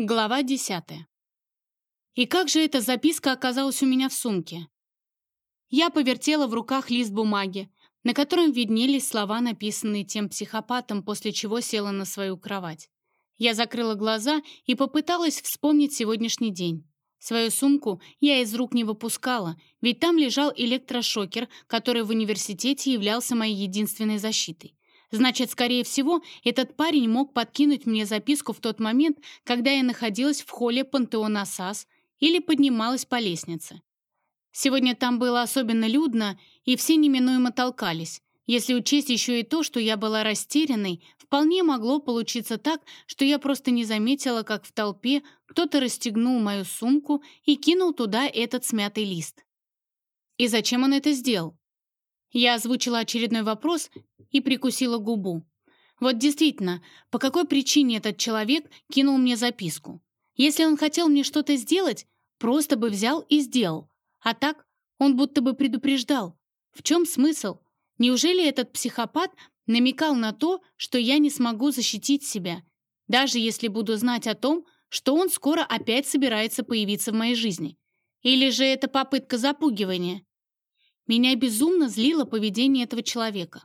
Глава десятая. И как же эта записка оказалась у меня в сумке? Я повертела в руках лист бумаги, на котором виднелись слова, написанные тем психопатом, после чего села на свою кровать. Я закрыла глаза и попыталась вспомнить сегодняшний день. Свою сумку я из рук не выпускала, ведь там лежал электрошокер, который в университете являлся моей единственной защитой. Значит, скорее всего, этот парень мог подкинуть мне записку в тот момент, когда я находилась в холле пантеона САС или поднималась по лестнице. Сегодня там было особенно людно, и все неминуемо толкались. Если учесть еще и то, что я была растерянной, вполне могло получиться так, что я просто не заметила, как в толпе кто-то расстегнул мою сумку и кинул туда этот смятый лист. И зачем он это сделал? Я озвучила очередной вопрос и прикусила губу. Вот действительно, по какой причине этот человек кинул мне записку? Если он хотел мне что-то сделать, просто бы взял и сделал. А так он будто бы предупреждал. В чем смысл? Неужели этот психопат намекал на то, что я не смогу защитить себя, даже если буду знать о том, что он скоро опять собирается появиться в моей жизни? Или же это попытка запугивания? Меня безумно злило поведение этого человека.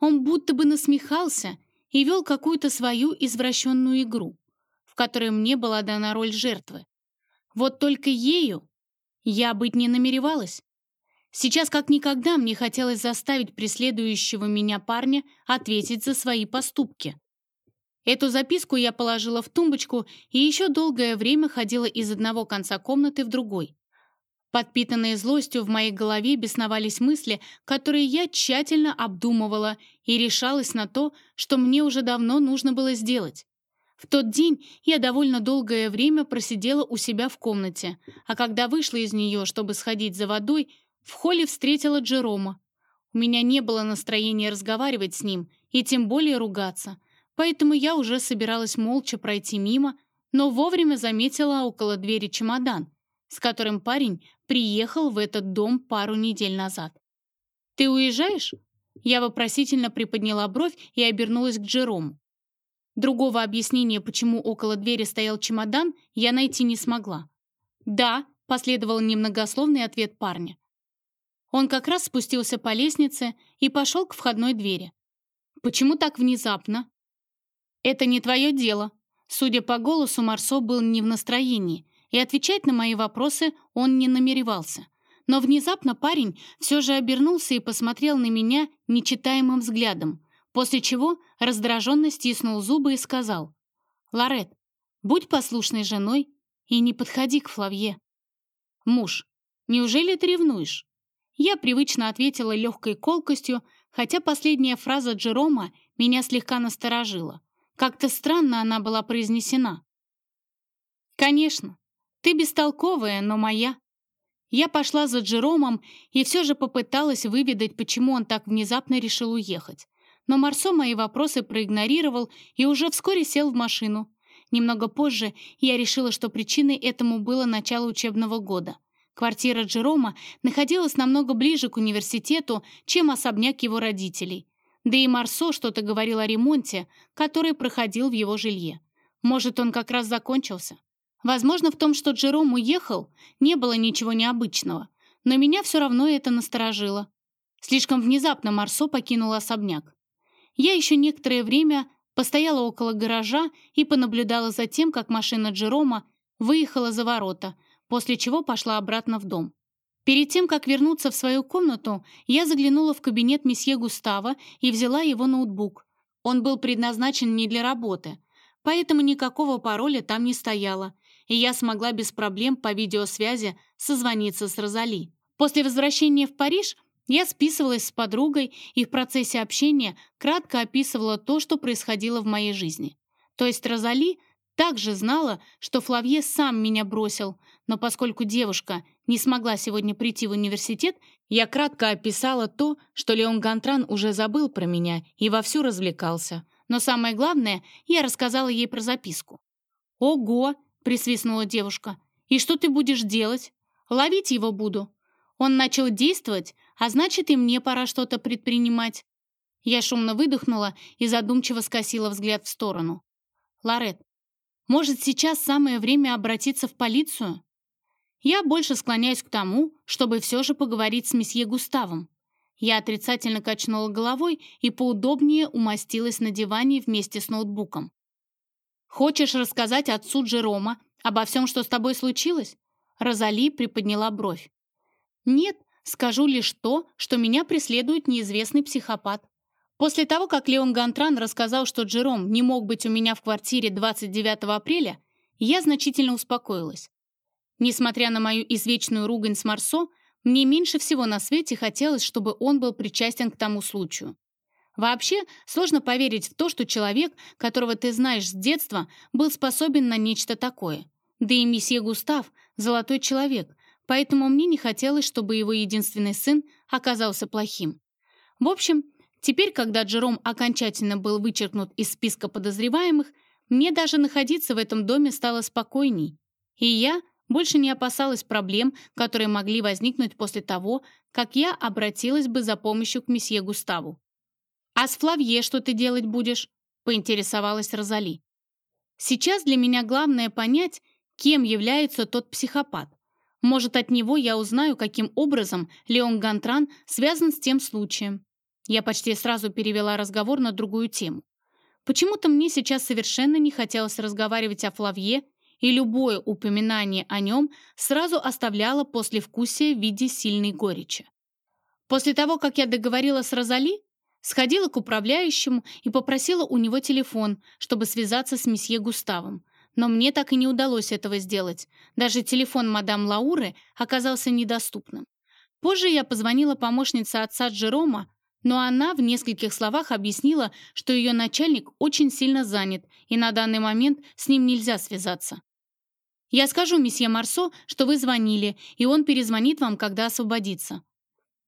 Он будто бы насмехался и вел какую-то свою извращенную игру, в которой мне была дана роль жертвы. Вот только ею я быть не намеревалась. Сейчас как никогда мне хотелось заставить преследующего меня парня ответить за свои поступки. Эту записку я положила в тумбочку и еще долгое время ходила из одного конца комнаты в другой. Подпитанные злостью в моей голове бесновались мысли, которые я тщательно обдумывала и решалась на то, что мне уже давно нужно было сделать. В тот день я довольно долгое время просидела у себя в комнате, а когда вышла из нее, чтобы сходить за водой, в холле встретила Джерома. У меня не было настроения разговаривать с ним и тем более ругаться, поэтому я уже собиралась молча пройти мимо, но вовремя заметила около двери чемодан, с которым парень приехал в этот дом пару недель назад. «Ты уезжаешь?» Я вопросительно приподняла бровь и обернулась к Джерому. Другого объяснения, почему около двери стоял чемодан, я найти не смогла. «Да», — последовал немногословный ответ парня. Он как раз спустился по лестнице и пошел к входной двери. «Почему так внезапно?» «Это не твое дело». Судя по голосу, Марсо был не в настроении, и отвечать на мои вопросы он не намеревался. Но внезапно парень все же обернулся и посмотрел на меня нечитаемым взглядом, после чего раздраженно стиснул зубы и сказал, «Лорет, будь послушной женой и не подходи к Флавье». «Муж, неужели ты ревнуешь?» Я привычно ответила легкой колкостью, хотя последняя фраза Джерома меня слегка насторожила. Как-то странно она была произнесена. «Конечно, ты бестолковая, но моя. Я пошла за Джеромом и все же попыталась выведать, почему он так внезапно решил уехать. Но Марсо мои вопросы проигнорировал и уже вскоре сел в машину. Немного позже я решила, что причиной этому было начало учебного года. Квартира Джерома находилась намного ближе к университету, чем особняк его родителей. Да и Марсо что-то говорил о ремонте, который проходил в его жилье. Может, он как раз закончился. Возможно, в том, что Джером уехал, не было ничего необычного, но меня все равно это насторожило. Слишком внезапно Марсо покинул особняк. Я еще некоторое время постояла около гаража и понаблюдала за тем, как машина Джерома выехала за ворота, после чего пошла обратно в дом. Перед тем, как вернуться в свою комнату, я заглянула в кабинет месье Густава и взяла его ноутбук. Он был предназначен не для работы, поэтому никакого пароля там не стояло, и я смогла без проблем по видеосвязи созвониться с Розали. После возвращения в Париж я списывалась с подругой и в процессе общения кратко описывала то, что происходило в моей жизни. То есть Розали также знала, что Флавье сам меня бросил, но поскольку девушка не смогла сегодня прийти в университет, я кратко описала то, что Леон Гантран уже забыл про меня и вовсю развлекался. Но самое главное, я рассказала ей про записку. «Ого!» Присвистнула девушка. «И что ты будешь делать?» «Ловить его буду. Он начал действовать, а значит, и мне пора что-то предпринимать». Я шумно выдохнула и задумчиво скосила взгляд в сторону. «Лорет, Может, сейчас самое время обратиться в полицию? Я больше склоняюсь к тому, чтобы все же поговорить с месье Густавом. Я отрицательно качнула головой и поудобнее умостилась на диване вместе с ноутбуком. «Хочешь рассказать отцу Джерома обо всем, что с тобой случилось?» Розали приподняла бровь. «Нет, скажу лишь то, что меня преследует неизвестный психопат. После того, как Леон Гантран рассказал, что Джером не мог быть у меня в квартире 29 апреля, я значительно успокоилась. Несмотря на мою извечную ругань с Марсо, мне меньше всего на свете хотелось, чтобы он был причастен к тому случаю. Вообще, сложно поверить в то, что человек, которого ты знаешь с детства, был способен на нечто такое. Да и месье Густав — золотой человек, поэтому мне не хотелось, чтобы его единственный сын оказался плохим. В общем, теперь, когда Джером окончательно был вычеркнут из списка подозреваемых, мне даже находиться в этом доме стало спокойней. И я — больше не опасалась проблем, которые могли возникнуть после того, как я обратилась бы за помощью к месье Густаву. «А с Флавье что ты делать будешь?» — поинтересовалась Розали. «Сейчас для меня главное понять, кем является тот психопат. Может, от него я узнаю, каким образом Леон Гантран связан с тем случаем». Я почти сразу перевела разговор на другую тему. Почему-то мне сейчас совершенно не хотелось разговаривать о Флавье и любое упоминание о нем сразу оставляло послевкусие в виде сильной горечи. После того, как я договорила с Розали, сходила к управляющему и попросила у него телефон, чтобы связаться с месье Густавом. Но мне так и не удалось этого сделать. Даже телефон мадам Лауры оказался недоступным. Позже я позвонила помощнице отца Джерома, но она в нескольких словах объяснила, что ее начальник очень сильно занят, и на данный момент с ним нельзя связаться. Я скажу месье Марсо, что вы звонили, и он перезвонит вам, когда освободится.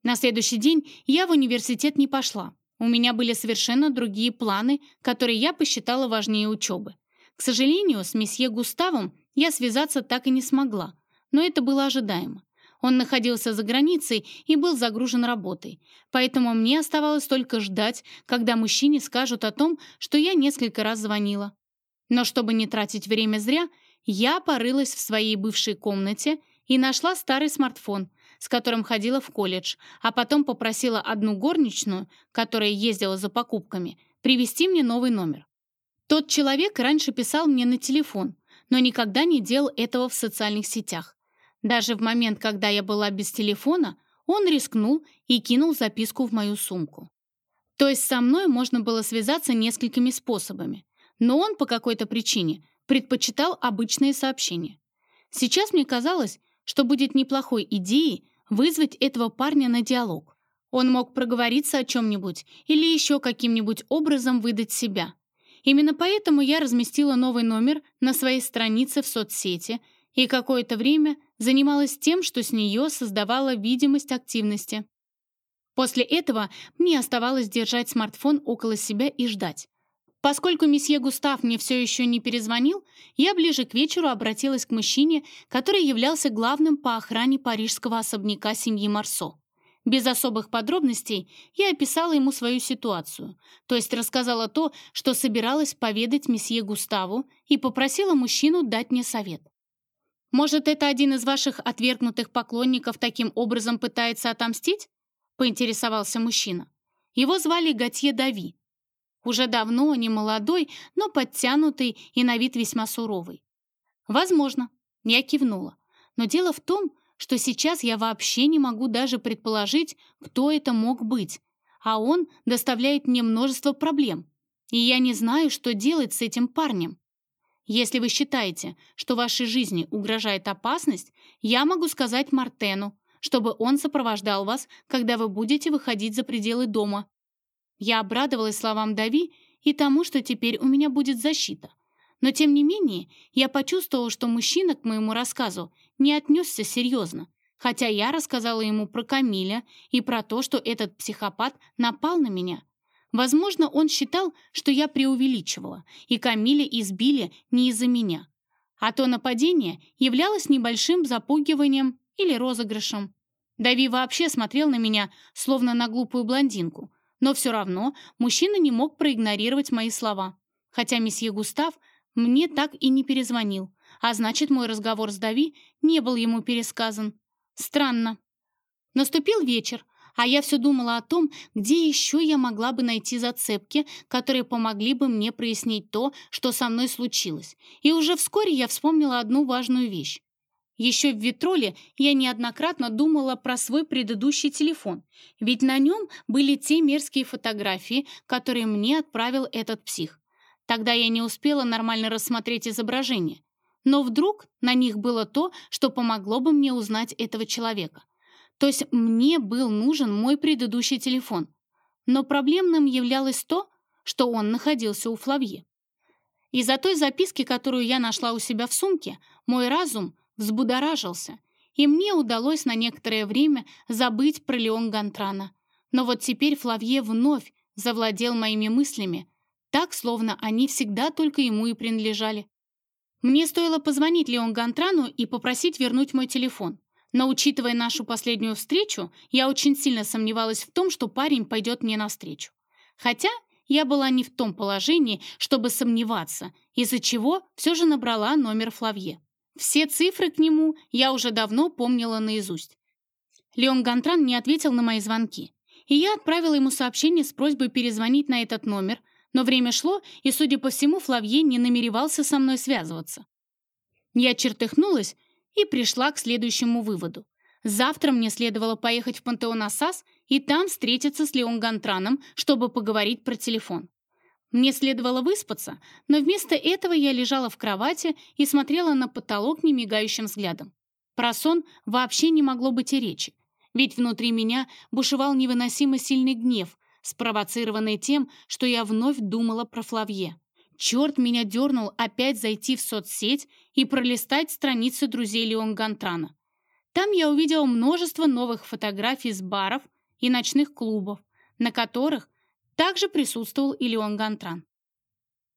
На следующий день я в университет не пошла. У меня были совершенно другие планы, которые я посчитала важнее учебы. К сожалению, с месье Густавом я связаться так и не смогла, но это было ожидаемо. Он находился за границей и был загружен работой, поэтому мне оставалось только ждать, когда мужчине скажут о том, что я несколько раз звонила. Но чтобы не тратить время зря, я порылась в своей бывшей комнате и нашла старый смартфон, с которым ходила в колледж, а потом попросила одну горничную, которая ездила за покупками, привезти мне новый номер. Тот человек раньше писал мне на телефон, но никогда не делал этого в социальных сетях. Даже в момент, когда я была без телефона, он рискнул и кинул записку в мою сумку. То есть со мной можно было связаться несколькими способами, но он по какой-то причине предпочитал обычные сообщения. Сейчас мне казалось, что будет неплохой идеей вызвать этого парня на диалог. Он мог проговориться о чем-нибудь или еще каким-нибудь образом выдать себя. Именно поэтому я разместила новый номер на своей странице в соцсети и какое-то время занималась тем, что с нее создавала видимость активности. После этого мне оставалось держать смартфон около себя и ждать. Поскольку месье Густав мне все еще не перезвонил, я ближе к вечеру обратилась к мужчине, который являлся главным по охране парижского особняка семьи Марсо. Без особых подробностей я описала ему свою ситуацию, то есть рассказала то, что собиралась поведать месье Густаву и попросила мужчину дать мне совет. «Может, это один из ваших отвергнутых поклонников таким образом пытается отомстить?» — поинтересовался мужчина. Его звали Готье Дави, уже давно не молодой, но подтянутый и на вид весьма суровый. Возможно, я кивнула. Но дело в том, что сейчас я вообще не могу даже предположить, кто это мог быть, а он доставляет мне множество проблем, и я не знаю, что делать с этим парнем. Если вы считаете, что вашей жизни угрожает опасность, я могу сказать Мартену, чтобы он сопровождал вас, когда вы будете выходить за пределы дома. Я обрадовалась словам Дави и тому, что теперь у меня будет защита. Но тем не менее, я почувствовала, что мужчина к моему рассказу не отнесся серьезно, хотя я рассказала ему про Камиля и про то, что этот психопат напал на меня. Возможно, он считал, что я преувеличивала, и Камиля избили не из-за меня. А то нападение являлось небольшим запугиванием или розыгрышем. Дави вообще смотрел на меня, словно на глупую блондинку, но все равно мужчина не мог проигнорировать мои слова. Хотя месье Густав мне так и не перезвонил, а значит, мой разговор с Дави не был ему пересказан. Странно. Наступил вечер, а я все думала о том, где еще я могла бы найти зацепки, которые помогли бы мне прояснить то, что со мной случилось. И уже вскоре я вспомнила одну важную вещь. Еще в Витроле я неоднократно думала про свой предыдущий телефон, ведь на нем были те мерзкие фотографии, которые мне отправил этот псих. Тогда я не успела нормально рассмотреть изображение. Но вдруг на них было то, что помогло бы мне узнать этого человека. То есть мне был нужен мой предыдущий телефон. Но проблемным являлось то, что он находился у Флавье. Из-за той записки, которую я нашла у себя в сумке, мой разум взбудоражился, и мне удалось на некоторое время забыть про Леон Гантрана. Но вот теперь Флавье вновь завладел моими мыслями, так, словно они всегда только ему и принадлежали. Мне стоило позвонить Леон Гантрану и попросить вернуть мой телефон. Но, учитывая нашу последнюю встречу, я очень сильно сомневалась в том, что парень пойдет мне навстречу. Хотя я была не в том положении, чтобы сомневаться, из-за чего все же набрала номер Флавье. Все цифры к нему я уже давно помнила наизусть. Леон Гантран не ответил на мои звонки, и я отправила ему сообщение с просьбой перезвонить на этот номер, но время шло, и, судя по всему, Флавье не намеревался со мной связываться. Я чертыхнулась и пришла к следующему выводу. Завтра мне следовало поехать в Пантеон Ассас и там встретиться с Леон Гантраном, чтобы поговорить про телефон. Мне следовало выспаться, но вместо этого я лежала в кровати и смотрела на потолок немигающим взглядом. Про сон вообще не могло быть и речи, ведь внутри меня бушевал невыносимо сильный гнев, спровоцированный тем, что я вновь думала про Флавье. Черт меня дернул опять зайти в соцсеть и пролистать страницы друзей Леон Гантрана. Там я увидела множество новых фотографий с баров и ночных клубов, на которых также присутствовал и Леон Гантран.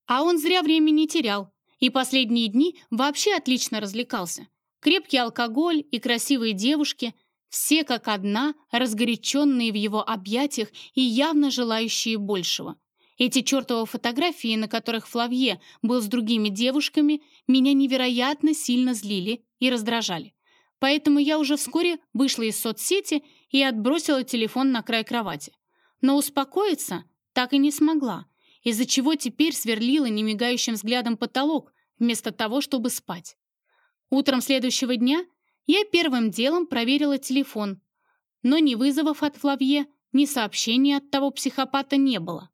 А он зря времени не терял, и последние дни вообще отлично развлекался. Крепкий алкоголь и красивые девушки, все как одна, разгоряченные в его объятиях и явно желающие большего. Эти чертовы фотографии, на которых Флавье был с другими девушками, меня невероятно сильно злили и раздражали. Поэтому я уже вскоре вышла из соцсети и отбросила телефон на край кровати. Но успокоиться так и не смогла, из-за чего теперь сверлила немигающим взглядом потолок, вместо того, чтобы спать. Утром следующего дня я первым делом проверила телефон, но ни вызовов от Флавье, ни сообщений от того психопата не было.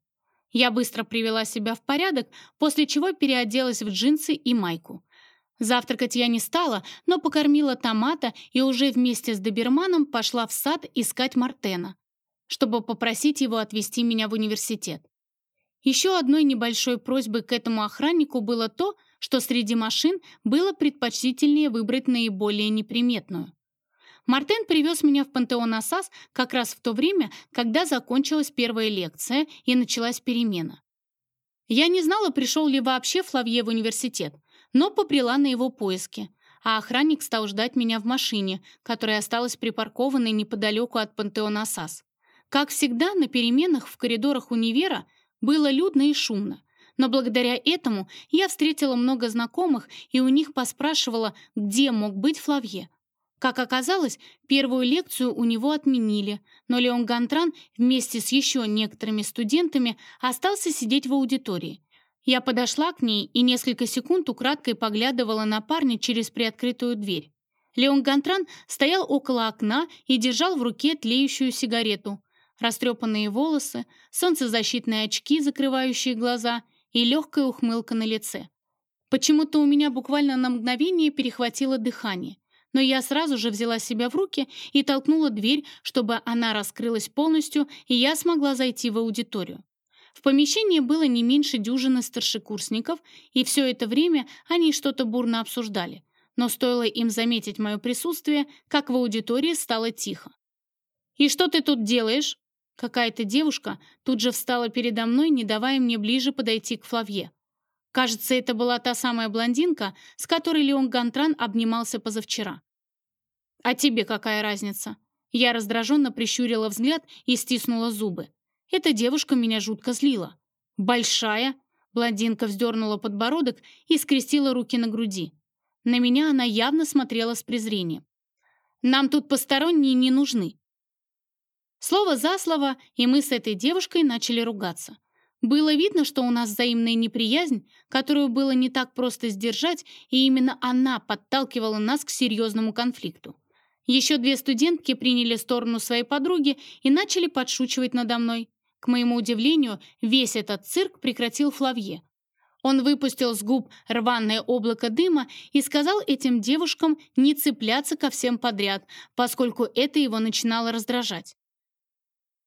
Я быстро привела себя в порядок, после чего переоделась в джинсы и майку. Завтракать я не стала, но покормила томата и уже вместе с доберманом пошла в сад искать Мартена, чтобы попросить его отвезти меня в университет. Еще одной небольшой просьбой к этому охраннику было то, что среди машин было предпочтительнее выбрать наиболее неприметную. Мартен привез меня в Пантеон Ассас как раз в то время, когда закончилась первая лекция и началась перемена. Я не знала, пришел ли вообще Флавье в университет, но поприла на его поиски, а охранник стал ждать меня в машине, которая осталась припаркованной неподалеку от Пантеона Ассас. Как всегда, на переменах в коридорах универа было людно и шумно. Но благодаря этому я встретила много знакомых и у них поспрашивала, где мог быть Флавье. Как оказалось, первую лекцию у него отменили, но Леон Гантран вместе с еще некоторыми студентами остался сидеть в аудитории. Я подошла к ней и несколько секунд украдкой поглядывала на парня через приоткрытую дверь. Леон Гантран стоял около окна и держал в руке тлеющую сигарету. Растрепанные волосы, солнцезащитные очки, закрывающие глаза, и легкая ухмылка на лице. Почему-то у меня буквально на мгновение перехватило дыхание но я сразу же взяла себя в руки и толкнула дверь, чтобы она раскрылась полностью, и я смогла зайти в аудиторию. В помещении было не меньше дюжины старшекурсников, и все это время они что-то бурно обсуждали. Но стоило им заметить мое присутствие, как в аудитории стало тихо. «И что ты тут делаешь?» Какая-то девушка тут же встала передо мной, не давая мне ближе подойти к Флавье. Кажется, это была та самая блондинка, с которой Леон Гантран обнимался позавчера. «А тебе какая разница?» Я раздраженно прищурила взгляд и стиснула зубы. Эта девушка меня жутко злила. Большая, Блондинка вздернула подбородок и скрестила руки на груди. На меня она явно смотрела с презрением. «Нам тут посторонние не нужны». Слово за слово, и мы с этой девушкой начали ругаться. Было видно, что у нас взаимная неприязнь, которую было не так просто сдержать, и именно она подталкивала нас к серьезному конфликту. Еще две студентки приняли сторону своей подруги и начали подшучивать надо мной. К моему удивлению, весь этот цирк прекратил Флавье. Он выпустил с губ рваное облако дыма и сказал этим девушкам не цепляться ко всем подряд, поскольку это его начинало раздражать.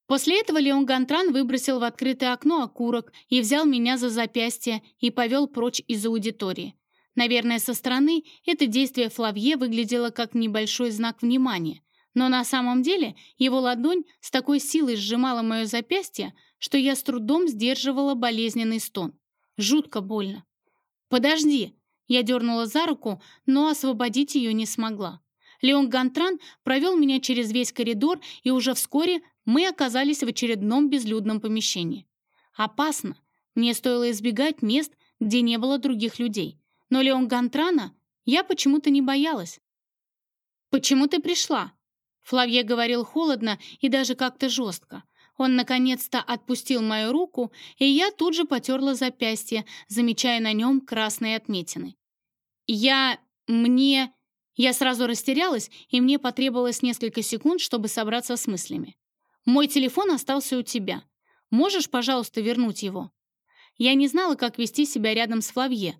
После этого Леон Гантран выбросил в открытое окно окурок и взял меня за запястье и повел прочь из аудитории. Наверное, со стороны это действие Флавье выглядело как небольшой знак внимания, но на самом деле его ладонь с такой силой сжимала мое запястье, что я с трудом сдерживала болезненный стон. Жутко больно. «Подожди!» Я дернула за руку, но освободить ее не смогла. Леон Гантран провел меня через весь коридор, и уже вскоре мы оказались в очередном безлюдном помещении. Опасно. Мне стоило избегать мест, где не было других людей. Но Леон Гантрана я почему-то не боялась. «Почему ты пришла?» Флавье говорил холодно и даже как-то жестко. Он наконец-то отпустил мою руку, и я тут же потерла запястье, замечая на нем красные отметины. «Я... мне...» Я сразу растерялась, и мне потребовалось несколько секунд, чтобы собраться с мыслями. «Мой телефон остался у тебя. Можешь, пожалуйста, вернуть его?» Я не знала, как вести себя рядом с Флавье,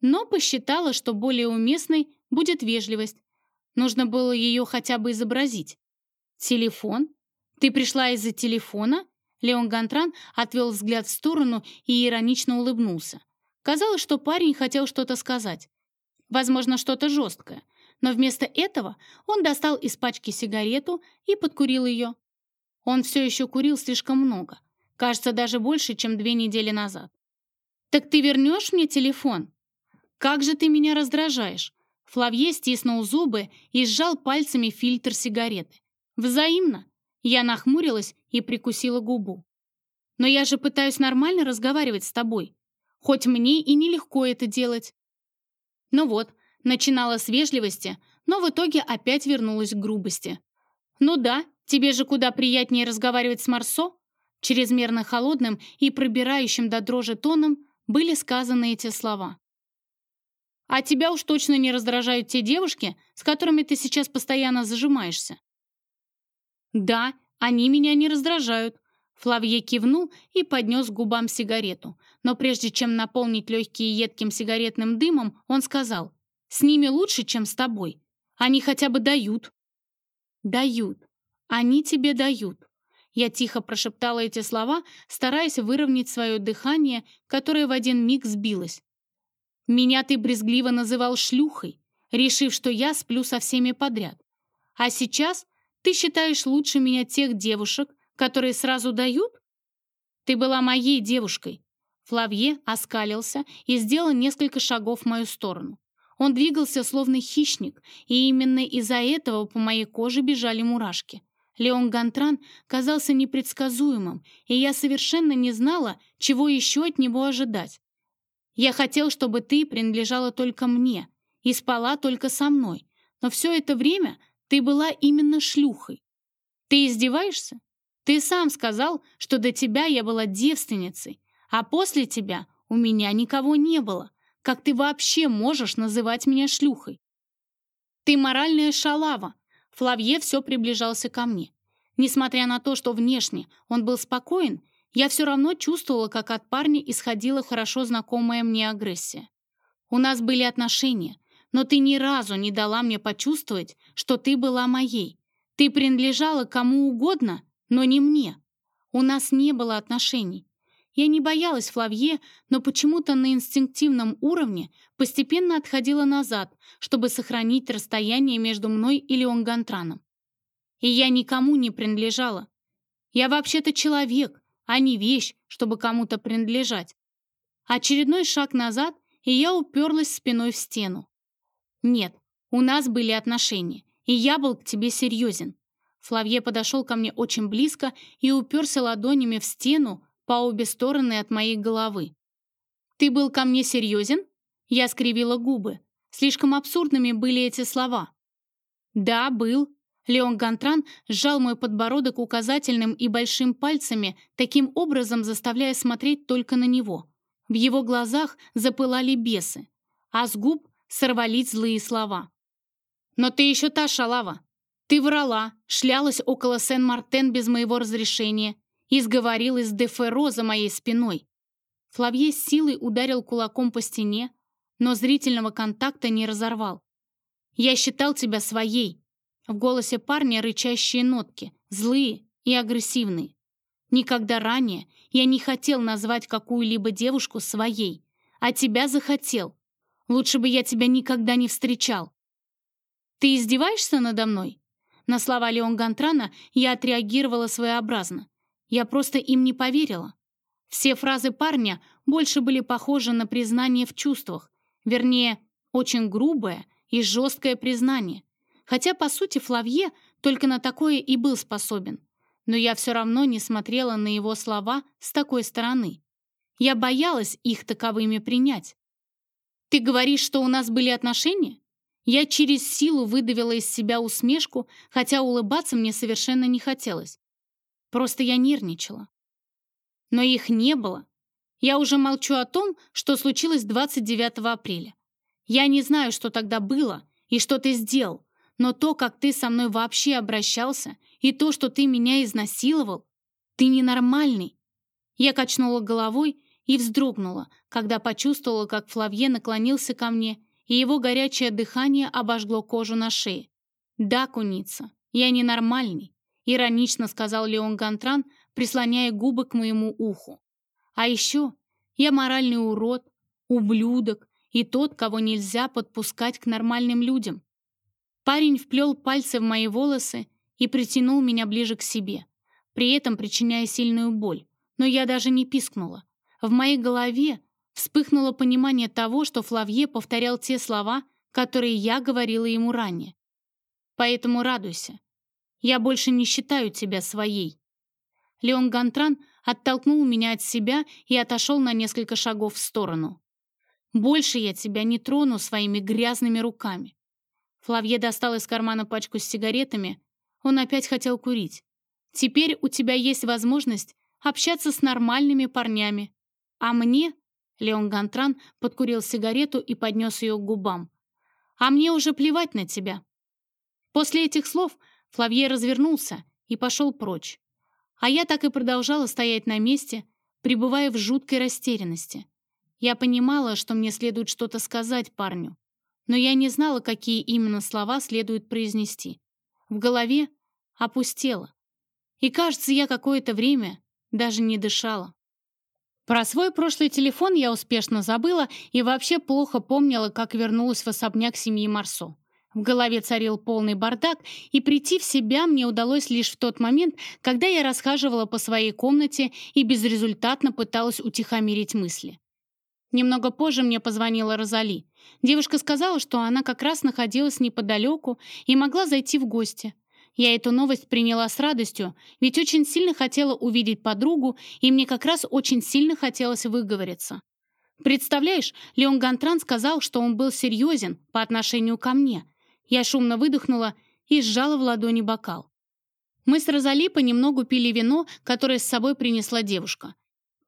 но посчитала, что более уместной будет вежливость, Нужно было ее хотя бы изобразить. «Телефон? Ты пришла из-за телефона?» Леон Гантран отвел взгляд в сторону и иронично улыбнулся. Казалось, что парень хотел что-то сказать. Возможно, что-то жесткое. Но вместо этого он достал из пачки сигарету и подкурил ее. Он все еще курил слишком много. Кажется, даже больше, чем две недели назад. «Так ты вернешь мне телефон?» «Как же ты меня раздражаешь!» Флавье стиснул зубы и сжал пальцами фильтр сигареты. «Взаимно!» Я нахмурилась и прикусила губу. «Но я же пытаюсь нормально разговаривать с тобой. Хоть мне и нелегко это делать». Ну вот, начинала с вежливости, но в итоге опять вернулась к грубости. «Ну да, тебе же куда приятнее разговаривать с Марсо?» Чрезмерно холодным и пробирающим до дрожи тоном были сказаны эти слова. А тебя уж точно не раздражают те девушки, с которыми ты сейчас постоянно зажимаешься. Да, они меня не раздражают. Флавье кивнул и поднес к губам сигарету. Но прежде чем наполнить легкие едким сигаретным дымом, он сказал, «С ними лучше, чем с тобой. Они хотя бы дают». «Дают. Они тебе дают». Я тихо прошептала эти слова, стараясь выровнять свое дыхание, которое в один миг сбилось. Меня ты брезгливо называл шлюхой, решив, что я сплю со всеми подряд. А сейчас ты считаешь лучше меня тех девушек, которые сразу дают? Ты была моей девушкой. Флавье оскалился и сделал несколько шагов в мою сторону. Он двигался словно хищник, и именно из-за этого по моей коже бежали мурашки. Леон Гантран казался непредсказуемым, и я совершенно не знала, чего еще от него ожидать. Я хотел, чтобы ты принадлежала только мне и спала только со мной. Но все это время ты была именно шлюхой. Ты издеваешься? Ты сам сказал, что до тебя я была девственницей, а после тебя у меня никого не было. Как ты вообще можешь называть меня шлюхой? Ты моральная шалава. Флавье все приближался ко мне. Несмотря на то, что внешне он был спокоен, я все равно чувствовала, как от парня исходила хорошо знакомая мне агрессия. У нас были отношения, но ты ни разу не дала мне почувствовать, что ты была моей. Ты принадлежала кому угодно, но не мне. У нас не было отношений. Я не боялась Флавье, но почему-то на инстинктивном уровне постепенно отходила назад, чтобы сохранить расстояние между мной и Леон Гантраном. И я никому не принадлежала. Я вообще-то человек, а не вещь, чтобы кому-то принадлежать. Очередной шаг назад, и я уперлась спиной в стену. Нет, у нас были отношения, и я был к тебе серьезен. Флавье подошел ко мне очень близко и уперся ладонями в стену по обе стороны от моей головы. «Ты был ко мне серьезен?» Я скривила губы. Слишком абсурдными были эти слова. «Да, был». Леон Гантран сжал мой подбородок указательным и большим пальцами, таким образом заставляя смотреть только на него. В его глазах запылали бесы, а с губ сорвались злые слова. «Но ты еще та шалава. Ты врала, шлялась около Сен-Мартен без моего разрешения и сговорилась с Деферо за моей спиной». Флавье с силой ударил кулаком по стене, но зрительного контакта не разорвал. «Я считал тебя своей». В голосе парня рычащие нотки, злые и агрессивные. Никогда ранее я не хотел назвать какую-либо девушку своей, а тебя захотел. Лучше бы я тебя никогда не встречал. Ты издеваешься надо мной? На слова Леон Гантрана я отреагировала своеобразно. Я просто им не поверила. Все фразы парня больше были похожи на признание в чувствах, вернее, очень грубое и жесткое признание. Хотя, по сути, Флавье только на такое и был способен. Но я все равно не смотрела на его слова с такой стороны. Я боялась их таковыми принять. «Ты говоришь, что у нас были отношения?» Я через силу выдавила из себя усмешку, хотя улыбаться мне совершенно не хотелось. Просто я нервничала. Но их не было. Я уже молчу о том, что случилось 29 апреля. Я не знаю, что тогда было и что ты сделал, но то, как ты со мной вообще обращался, и то, что ты меня изнасиловал, ты ненормальный. Я качнула головой и вздрогнула, когда почувствовала, как Флавье наклонился ко мне, и его горячее дыхание обожгло кожу на шее. «Да, куница, я ненормальный», — иронично сказал Леон Гантран, прислоняя губы к моему уху. «А еще я моральный урод, ублюдок и тот, кого нельзя подпускать к нормальным людям». Парень вплел пальцы в мои волосы и притянул меня ближе к себе, при этом причиняя сильную боль. Но я даже не пискнула. В моей голове вспыхнуло понимание того, что Флавье повторял те слова, которые я говорила ему ранее. Поэтому радуйся. Я больше не считаю тебя своей. Леон Гантран оттолкнул меня от себя и отошел на несколько шагов в сторону. Больше я тебя не трону своими грязными руками. Флавье достал из кармана пачку с сигаретами. Он опять хотел курить. Теперь у тебя есть возможность общаться с нормальными парнями, а мне...» Леон Гантран подкурил сигарету и поднес ее к губам. «А мне уже плевать на тебя». После этих слов Флавье развернулся и пошел прочь. А я так и продолжала стоять на месте, пребывая в жуткой растерянности. Я понимала, что мне следует что-то сказать парню, но я не знала, какие именно слова следует произнести. В голове опустело. И, кажется, я какое-то время даже не дышала. Про свой прошлый телефон я успешно забыла и вообще плохо помнила, как вернулась в особняк семьи Марсо. В голове царил полный бардак, и прийти в себя мне удалось лишь в тот момент, когда я расхаживала по своей комнате и безрезультатно пыталась утихомирить мысли. Немного позже мне позвонила Розали. Девушка сказала, что она как раз находилась неподалеку и могла зайти в гости. Я эту новость приняла с радостью, ведь очень сильно хотела увидеть подругу, и мне как раз очень сильно хотелось выговориться. Представляешь, Леон Гантран сказал, что он был серьезен по отношению ко мне. Я шумно выдохнула и сжала в ладони бокал. Мы с Розали понемногу пили вино, которое с собой принесла девушка.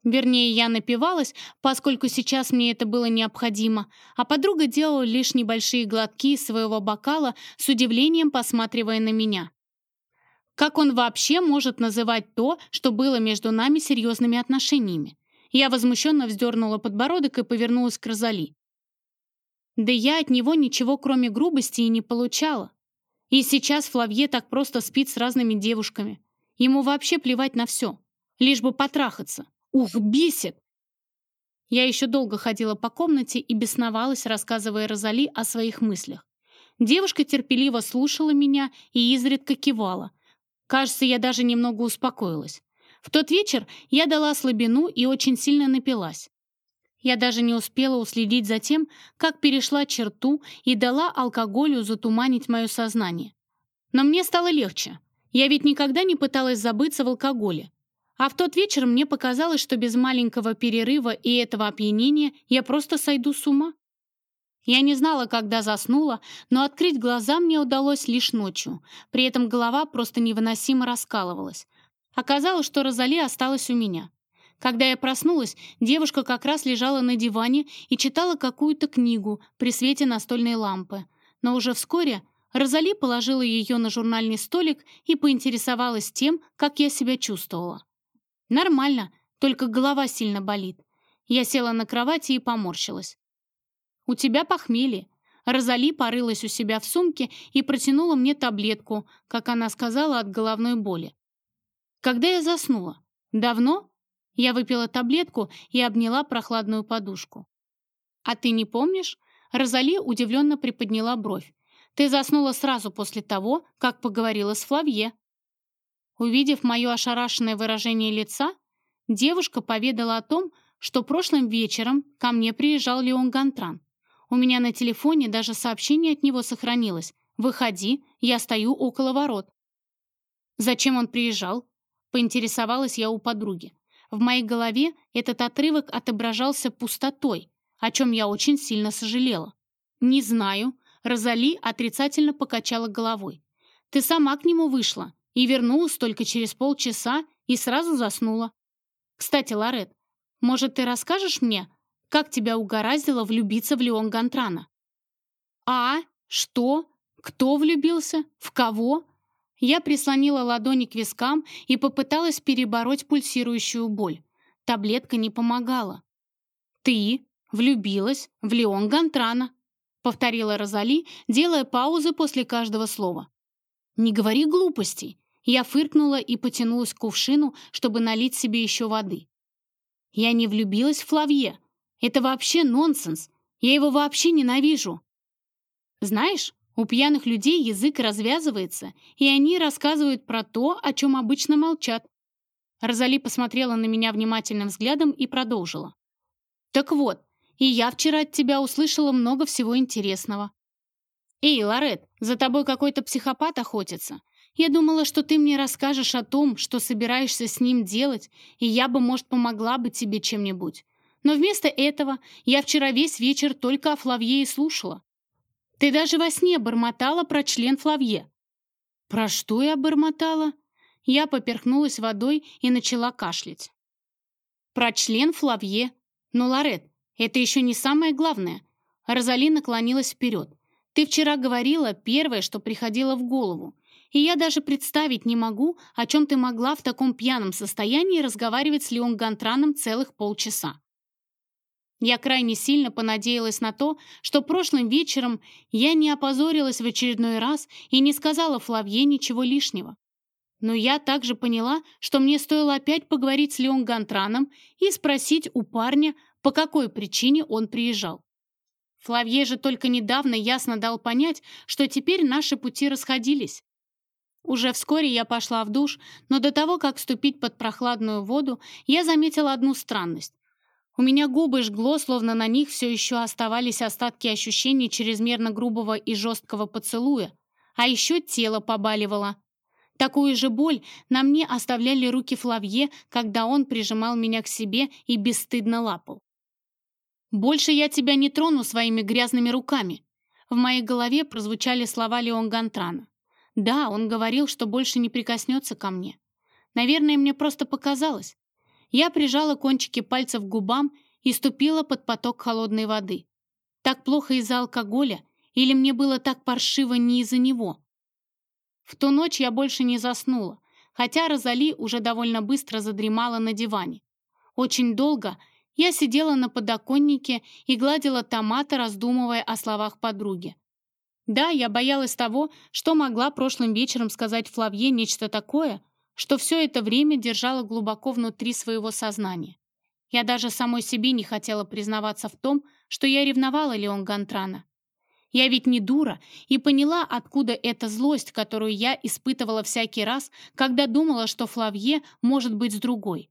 Вернее, я напивалась, поскольку сейчас мне это было необходимо, а подруга делала лишь небольшие глотки из своего бокала, с удивлением посматривая на меня. Как он вообще может называть то, что было между нами серьезными отношениями? Я возмущенно вздернула подбородок и повернулась к Розали. Да я от него ничего, кроме грубости, и не получала. И сейчас Флавье так просто спит с разными девушками. Ему вообще плевать на все, лишь бы потрахаться. Ух, бесит! Я еще долго ходила по комнате и бесновалась, рассказывая Розали о своих мыслях. Девушка терпеливо слушала меня и изредка кивала. Кажется, я даже немного успокоилась. В тот вечер я дала слабину и очень сильно напилась. Я даже не успела уследить за тем, как перешла черту и дала алкоголю затуманить мое сознание. Но мне стало легче. Я ведь никогда не пыталась забыться в алкоголе. А в тот вечер мне показалось, что без маленького перерыва и этого опьянения я просто сойду с ума. Я не знала, когда заснула, но открыть глаза мне удалось лишь ночью. При этом голова просто невыносимо раскалывалась. Оказалось, что Розали осталась у меня. Когда я проснулась, девушка как раз лежала на диване и читала какую-то книгу при свете настольной лампы. Но уже вскоре Розали положила ее на журнальный столик и поинтересовалась тем, как я себя чувствовала. «Нормально, только голова сильно болит». Я села на кровати и поморщилась. «У тебя похмелье». Розали порылась у себя в сумке и протянула мне таблетку, как она сказала, от головной боли. Когда я заснула? Давно? Я выпила таблетку и обняла прохладную подушку. «А ты не помнишь?» Розали удивленно приподняла бровь. «Ты заснула сразу после того, как поговорила с Флавье». Увидев мое ошарашенное выражение лица, девушка поведала о том, что прошлым вечером ко мне приезжал Леон Гантран. У меня на телефоне даже сообщение от него сохранилось. «Выходи, я стою около ворот». «Зачем он приезжал?» — поинтересовалась я у подруги. В моей голове этот отрывок отображался пустотой, о чем я очень сильно сожалела. «Не знаю», — Розали отрицательно покачала головой. «Ты сама к нему вышла и вернулась только через полчаса и сразу заснула. Кстати, Ларет, может, ты расскажешь мне, как тебя угораздило влюбиться в Леон Гантрана?» «А? Что? Кто влюбился? В кого?» Я прислонила ладони к вискам и попыталась перебороть пульсирующую боль. Таблетка не помогала. «Ты влюбилась в Леон Гантрана», — повторила Розали, делая паузы после каждого слова. «Не говори глупостей». Я фыркнула и потянулась к кувшину, чтобы налить себе еще воды. Я не влюбилась в Флавье. Это вообще нонсенс. Я его вообще ненавижу. Знаешь, у пьяных людей язык развязывается, и они рассказывают про то, о чем обычно молчат. Розали посмотрела на меня внимательным взглядом и продолжила. «Так вот, и я вчера от тебя услышала много всего интересного». «Эй, Лорет, за тобой какой-то психопат охотится. Я думала, что ты мне расскажешь о том, что собираешься с ним делать, и я бы, может, помогла бы тебе чем-нибудь. Но вместо этого я вчера весь вечер только о Флавье и слушала. Ты даже во сне бормотала про член Флавье. Про что я бормотала? Я поперхнулась водой и начала кашлять. Про член Флавье. Но, Лорет, это еще не самое главное. Розали наклонилась вперед. Ты вчера говорила первое, что приходило в голову. И я даже представить не могу, о чем ты могла в таком пьяном состоянии разговаривать с Леон Гантраном целых полчаса. Я крайне сильно понадеялась на то, что прошлым вечером я не опозорилась в очередной раз и не сказала Флавье ничего лишнего. Но я также поняла, что мне стоило опять поговорить с Леон Гантраном и спросить у парня, по какой причине он приезжал. Флавье же только недавно ясно дал понять, что теперь наши пути расходились. Уже вскоре я пошла в душ, но до того, как ступить под прохладную воду, я заметила одну странность. У меня губы жгло, словно на них все еще оставались остатки ощущений чрезмерно грубого и жесткого поцелуя. А еще тело побаливало. Такую же боль на мне оставляли руки Флавье, когда он прижимал меня к себе и бесстыдно лапал. «Больше я тебя не трону своими грязными руками», в моей голове прозвучали слова Леон Гантрана. Да, он говорил, что больше не прикоснется ко мне. Наверное, мне просто показалось. Я прижала кончики пальцев к губам и ступила под поток холодной воды. Так плохо из-за алкоголя или мне было так паршиво не из-за него? В ту ночь я больше не заснула, хотя Розали уже довольно быстро задремала на диване. Очень долго я сидела на подоконнике и гладила томаты, раздумывая о словах подруги. Да, я боялась того, что могла прошлым вечером сказать Флавье нечто такое, что все это время держала глубоко внутри своего сознания. Я даже самой себе не хотела признаваться в том, что я ревновала Леон Гантрана. Я ведь не дура и поняла, откуда эта злость, которую я испытывала всякий раз, когда думала, что Флавье может быть с другой.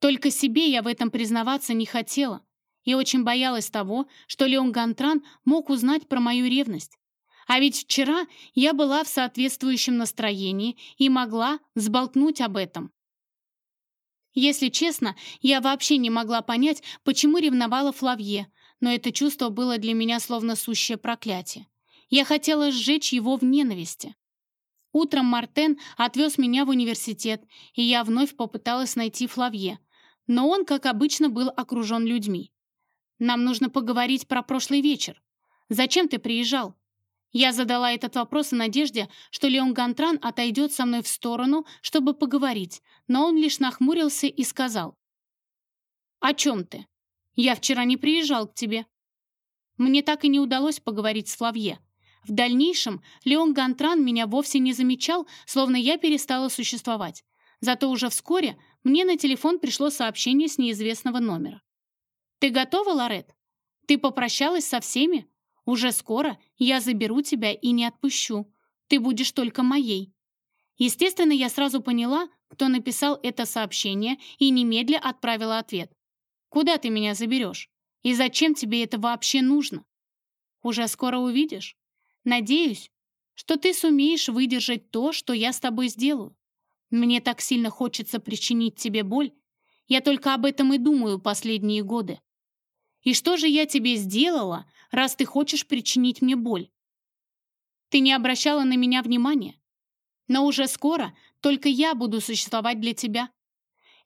Только себе я в этом признаваться не хотела и очень боялась того, что Леон Гантран мог узнать про мою ревность. А ведь вчера я была в соответствующем настроении и могла сболтнуть об этом. Если честно, я вообще не могла понять, почему ревновала Флавье, но это чувство было для меня словно сущее проклятие. Я хотела сжечь его в ненависти. Утром Мартен отвез меня в университет, и я вновь попыталась найти Флавье, но он, как обычно, был окружен людьми. «Нам нужно поговорить про прошлый вечер. Зачем ты приезжал?» Я задала этот вопрос в надежде, что Леон Гантран отойдет со мной в сторону, чтобы поговорить, но он лишь нахмурился и сказал. «О чем ты? Я вчера не приезжал к тебе». Мне так и не удалось поговорить с Флавье. В дальнейшем Леон Гантран меня вовсе не замечал, словно я перестала существовать. Зато уже вскоре мне на телефон пришло сообщение с неизвестного номера. «Ты готова, Лорет? Ты попрощалась со всеми? Уже скоро я заберу тебя и не отпущу. Ты будешь только моей». Естественно, я сразу поняла, кто написал это сообщение, и немедля отправила ответ. «Куда ты меня заберешь? И зачем тебе это вообще нужно?» «Уже скоро увидишь. Надеюсь, что ты сумеешь выдержать то, что я с тобой сделаю. Мне так сильно хочется причинить тебе боль. Я только об этом и думаю последние годы. И что же я тебе сделала, раз ты хочешь причинить мне боль. Ты не обращала на меня внимания. Но уже скоро только я буду существовать для тебя.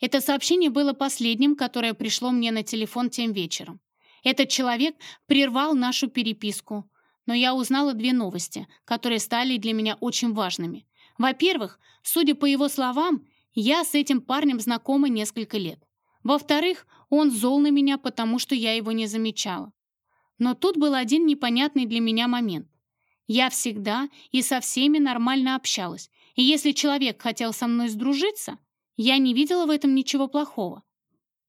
Это сообщение было последним, которое пришло мне на телефон тем вечером. Этот человек прервал нашу переписку, но я узнала две новости, которые стали для меня очень важными. Во-первых, судя по его словам, я с этим парнем знакома несколько лет. Во-вторых, он зол на меня, потому что я его не замечала. Но тут был один непонятный для меня момент. Я всегда и со всеми нормально общалась, и если человек хотел со мной сдружиться, я не видела в этом ничего плохого.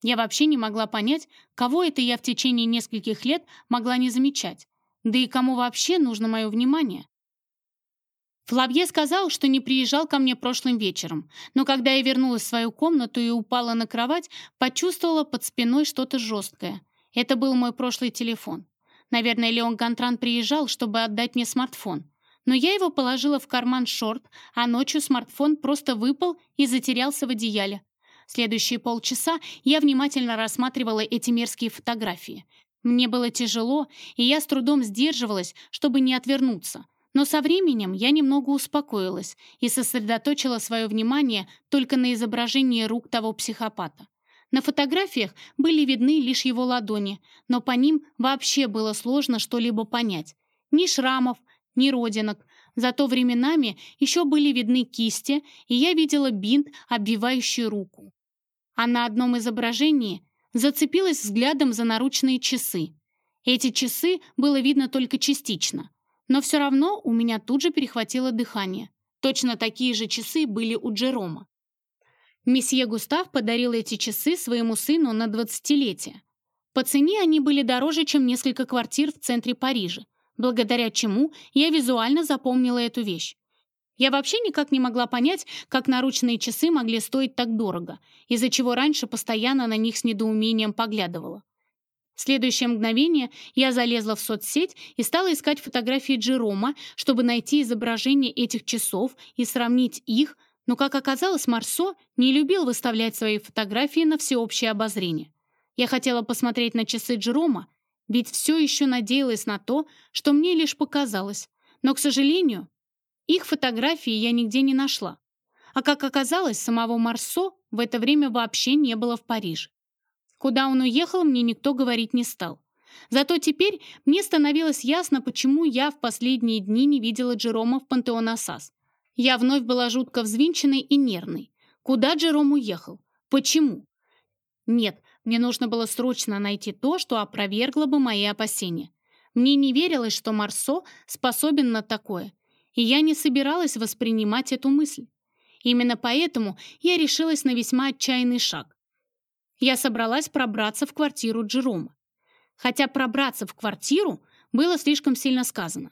Я вообще не могла понять, кого это я в течение нескольких лет могла не замечать, да и кому вообще нужно мое внимание. Флабье сказал, что не приезжал ко мне прошлым вечером, но когда я вернулась в свою комнату и упала на кровать, почувствовала под спиной что-то жесткое. Это был мой прошлый телефон. Наверное, Леон Гантран приезжал, чтобы отдать мне смартфон. Но я его положила в карман шорт, а ночью смартфон просто выпал и затерялся в одеяле. Следующие полчаса я внимательно рассматривала эти мерзкие фотографии. Мне было тяжело, и я с трудом сдерживалась, чтобы не отвернуться. Но со временем я немного успокоилась и сосредоточила свое внимание только на изображении рук того психопата. На фотографиях были видны лишь его ладони, но по ним вообще было сложно что-либо понять. Ни шрамов, ни родинок. Зато временами еще были видны кисти, и я видела бинт, обвивающий руку. А на одном изображении зацепилась взглядом за наручные часы. Эти часы было видно только частично. Но все равно у меня тут же перехватило дыхание. Точно такие же часы были у Джерома. Месье Густав подарил эти часы своему сыну на двадцатилетие. По цене они были дороже, чем несколько квартир в центре Парижа, благодаря чему я визуально запомнила эту вещь. Я вообще никак не могла понять, как наручные часы могли стоить так дорого, из-за чего раньше постоянно на них с недоумением поглядывала. В следующее мгновение я залезла в соцсеть и стала искать фотографии Джерома, чтобы найти изображение этих часов и сравнить их но, как оказалось, Марсо не любил выставлять свои фотографии на всеобщее обозрение. Я хотела посмотреть на часы Джерома, ведь все еще надеялась на то, что мне лишь показалось. Но, к сожалению, их фотографии я нигде не нашла. А как оказалось, самого Марсо в это время вообще не было в Париже. Куда он уехал, мне никто говорить не стал. Зато теперь мне становилось ясно, почему я в последние дни не видела Джерома в Пантеон-Ассас. Я вновь была жутко взвинченной и нервной. Куда Джером уехал? Почему? Нет, мне нужно было срочно найти то, что опровергло бы мои опасения. Мне не верилось, что Марсо способен на такое, и я не собиралась воспринимать эту мысль. Именно поэтому я решилась на весьма отчаянный шаг. Я собралась пробраться в квартиру Джерома. Хотя пробраться в квартиру было слишком сильно сказано.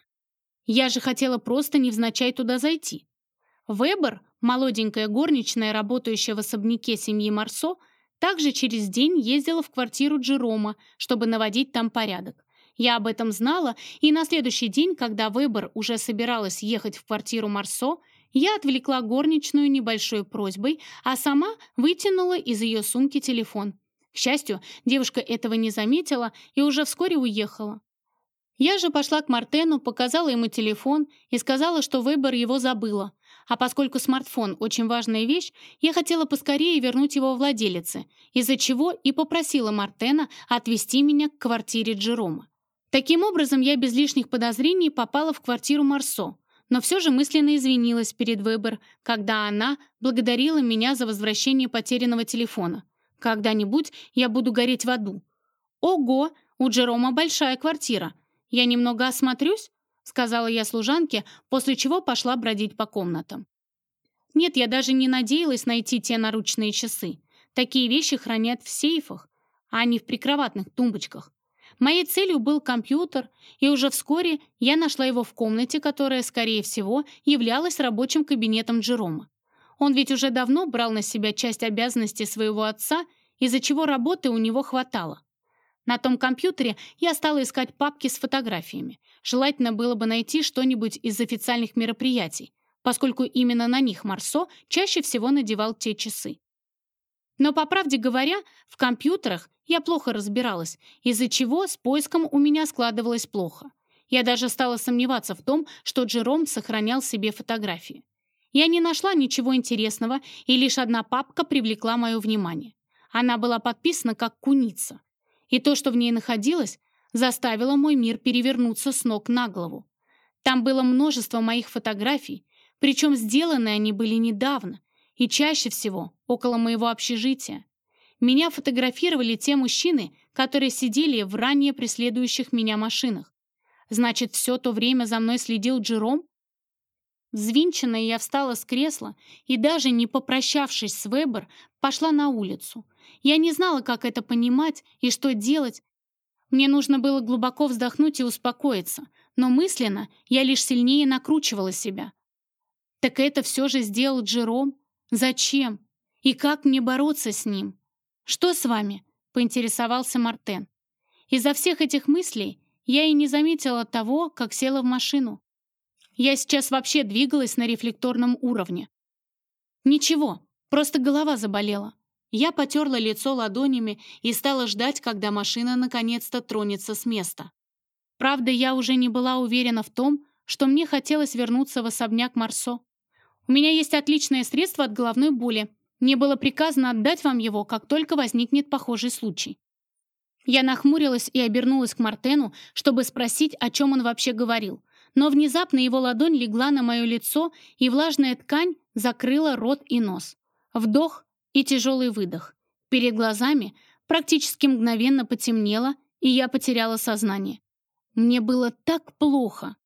Я же хотела просто невзначай туда зайти. Вебер, молоденькая горничная, работающая в особняке семьи Марсо, также через день ездила в квартиру Джерома, чтобы наводить там порядок. Я об этом знала, и на следующий день, когда Вебер уже собиралась ехать в квартиру Марсо, Я отвлекла горничную небольшой просьбой, а сама вытянула из ее сумки телефон. К счастью, девушка этого не заметила и уже вскоре уехала. Я же пошла к Мартену, показала ему телефон и сказала, что выбор его забыла. А поскольку смартфон — очень важная вещь, я хотела поскорее вернуть его владелице, из-за чего и попросила Мартена отвезти меня к квартире Джерома. Таким образом, я без лишних подозрений попала в квартиру Марсо, но все же мысленно извинилась перед Вебер, когда она благодарила меня за возвращение потерянного телефона. Когда-нибудь я буду гореть в аду. Ого, у Джерома большая квартира. Я немного осмотрюсь, сказала я служанке, после чего пошла бродить по комнатам. Нет, я даже не надеялась найти те наручные часы. Такие вещи хранят в сейфах, а не в прикроватных тумбочках. Моей целью был компьютер, и уже вскоре я нашла его в комнате, которая, скорее всего, являлась рабочим кабинетом Джерома. Он ведь уже давно брал на себя часть обязанностей своего отца, из-за чего работы у него хватало. На том компьютере я стала искать папки с фотографиями. Желательно было бы найти что-нибудь из официальных мероприятий, поскольку именно на них Марсо чаще всего надевал те часы. Но, по правде говоря, в компьютерах я плохо разбиралась, из-за чего с поиском у меня складывалось плохо. Я даже стала сомневаться в том, что Джером сохранял себе фотографии. Я не нашла ничего интересного, и лишь одна папка привлекла мое внимание. Она была подписана как «Куница». И то, что в ней находилось, заставило мой мир перевернуться с ног на голову. Там было множество моих фотографий, причем сделаны они были недавно, и чаще всего около моего общежития. Меня фотографировали те мужчины, которые сидели в ранее преследующих меня машинах. Значит, все то время за мной следил Джером? Взвинченная я встала с кресла и, даже не попрощавшись с Вебер, пошла на улицу. Я не знала, как это понимать и что делать. Мне нужно было глубоко вздохнуть и успокоиться, но мысленно я лишь сильнее накручивала себя. Так это все же сделал Джером? Зачем? И как мне бороться с ним? «Что с вами?» — поинтересовался Мартен. Из-за всех этих мыслей я и не заметила того, как села в машину. Я сейчас вообще двигалась на рефлекторном уровне. Ничего, просто голова заболела. Я потерла лицо ладонями и стала ждать, когда машина наконец-то тронется с места. Правда, я уже не была уверена в том, что мне хотелось вернуться в особняк Марсо. У меня есть отличное средство от головной боли, мне было приказано отдать вам его, как только возникнет похожий случай. Я нахмурилась и обернулась к Мартену, чтобы спросить, о чем он вообще говорил. Но внезапно его ладонь легла на мое лицо, и влажная ткань закрыла рот и нос. Вдох и тяжелый выдох. Перед глазами практически мгновенно потемнело, и я потеряла сознание. Мне было так плохо.